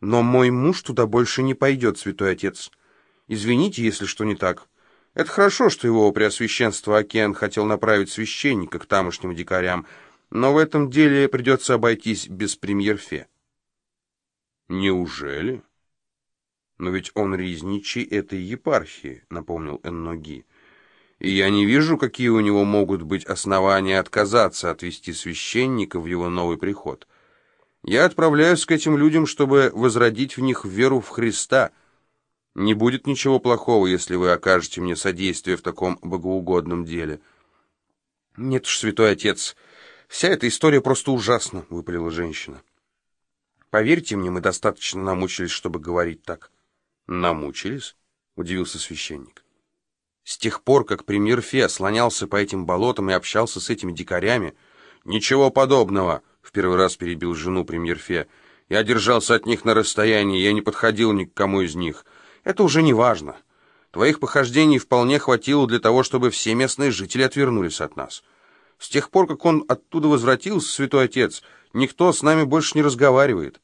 Но мой муж туда больше не пойдет, святой отец. Извините, если что не так. Это хорошо, что его преосвященство Окен хотел направить священника к тамошним дикарям, но в этом деле придется обойтись без премьер-фе. Неужели? Но ведь он резничий этой епархии, напомнил Энноги. И я не вижу, какие у него могут быть основания отказаться отвести священника в его новый приход. Я отправляюсь к этим людям, чтобы возродить в них веру в Христа. Не будет ничего плохого, если вы окажете мне содействие в таком богоугодном деле. Нет уж, святой отец, вся эта история просто ужасна, — выпалила женщина. Поверьте мне, мы достаточно намучились, чтобы говорить так. Намучились? — удивился священник. С тех пор, как премьер Фе слонялся по этим болотам и общался с этими дикарями... Ничего подобного! — в первый раз перебил жену премьер-фе. «Я держался от них на расстоянии, я не подходил ни к кому из них. Это уже не важно. Твоих похождений вполне хватило для того, чтобы все местные жители отвернулись от нас. С тех пор, как он оттуда возвратился, святой отец, никто с нами больше не разговаривает.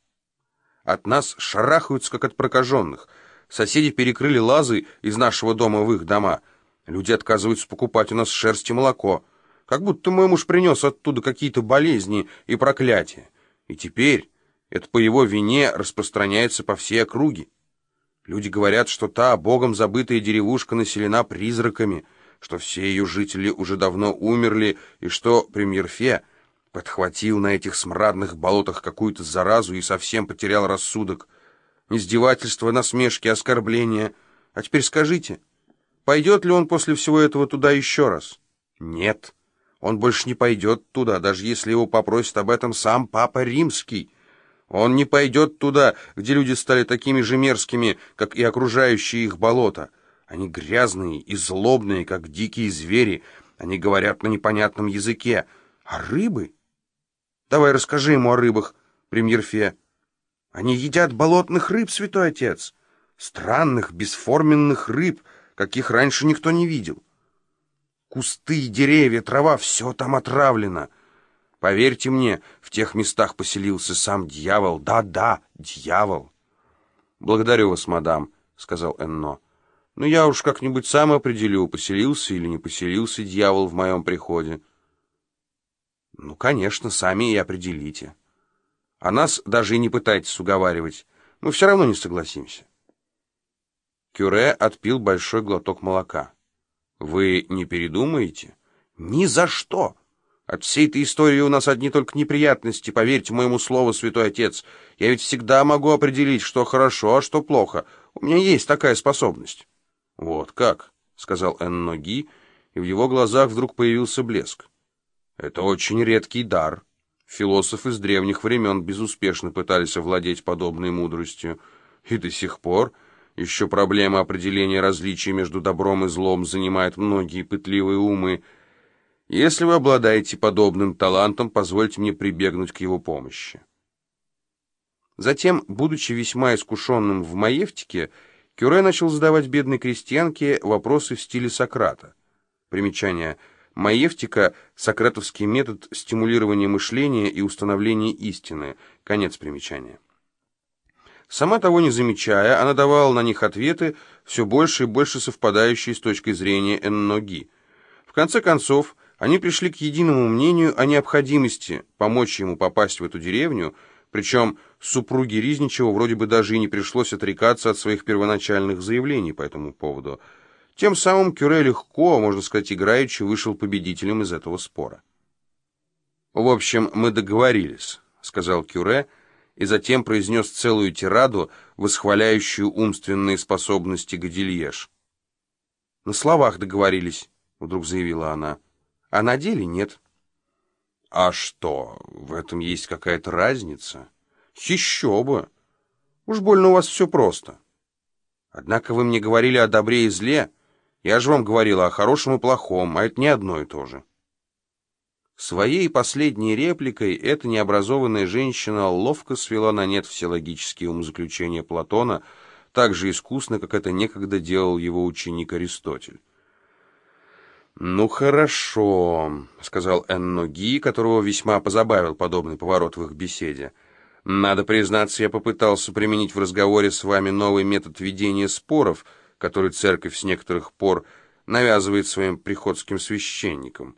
От нас шарахаются, как от прокаженных. Соседи перекрыли лазы из нашего дома в их дома. Люди отказываются покупать у нас шерсть и молоко». Как будто мой муж принес оттуда какие-то болезни и проклятия. И теперь это по его вине распространяется по всей округе. Люди говорят, что та богом забытая деревушка населена призраками, что все ее жители уже давно умерли, и что премьер-фе подхватил на этих смрадных болотах какую-то заразу и совсем потерял рассудок. Издевательства, насмешки, оскорбления. А теперь скажите, пойдет ли он после всего этого туда еще раз? Нет. Он больше не пойдет туда, даже если его попросит об этом сам Папа Римский. Он не пойдет туда, где люди стали такими же мерзкими, как и окружающие их болота. Они грязные и злобные, как дикие звери. Они говорят на непонятном языке. А рыбы? Давай расскажи ему о рыбах, премьер-фе. Они едят болотных рыб, святой отец. Странных, бесформенных рыб, каких раньше никто не видел. Кусты, деревья, трава — все там отравлено. Поверьте мне, в тех местах поселился сам дьявол. Да-да, дьявол. «Благодарю вас, мадам», — сказал Энно. «Но я уж как-нибудь сам определю, поселился или не поселился дьявол в моем приходе». «Ну, конечно, сами и определите. А нас даже и не пытайтесь уговаривать. Мы все равно не согласимся». Кюре отпил большой глоток молока. Вы не передумаете? Ни за что! От всей этой истории у нас одни только неприятности, поверьте моему слову, святой отец. Я ведь всегда могу определить, что хорошо, а что плохо. У меня есть такая способность. Вот как, — сказал Энноги, и в его глазах вдруг появился блеск. Это очень редкий дар. Философы с древних времен безуспешно пытались овладеть подобной мудростью, и до сих пор еще проблема определения различий между добром и злом занимает многие пытливые умы. Если вы обладаете подобным талантом, позвольте мне прибегнуть к его помощи. Затем, будучи весьма искушенным в маевтике, Кюре начал задавать бедной крестьянке вопросы в стиле Сократа. Примечание. Маевтика – сократовский метод стимулирования мышления и установления истины. Конец примечания. Сама того не замечая, она давала на них ответы, все больше и больше совпадающие с точкой зрения Энноги. В конце концов, они пришли к единому мнению о необходимости помочь ему попасть в эту деревню, причем супруге Ризничева вроде бы даже и не пришлось отрекаться от своих первоначальных заявлений по этому поводу. Тем самым Кюре легко, можно сказать, играючи, вышел победителем из этого спора. «В общем, мы договорились», — сказал Кюре, — и затем произнес целую тираду, восхваляющую умственные способности Гадильеш. «На словах договорились», — вдруг заявила она, — «а на деле нет». «А что, в этом есть какая-то разница?» «Еще бы! Уж больно у вас все просто. Однако вы мне говорили о добре и зле, я же вам говорила о хорошем и плохом, а это не одно и то же». Своей последней репликой эта необразованная женщина ловко свела на нет все логические умозаключения Платона, так же искусно, как это некогда делал его ученик Аристотель. «Ну хорошо», — сказал Энноги, которого весьма позабавил подобный поворот в их беседе. Надо признаться, я попытался применить в разговоре с вами новый метод ведения споров, который церковь с некоторых пор навязывает своим приходским священникам.